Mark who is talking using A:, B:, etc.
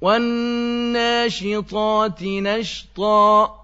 A: وَالنَّاشِطَاتِ نَشْطًا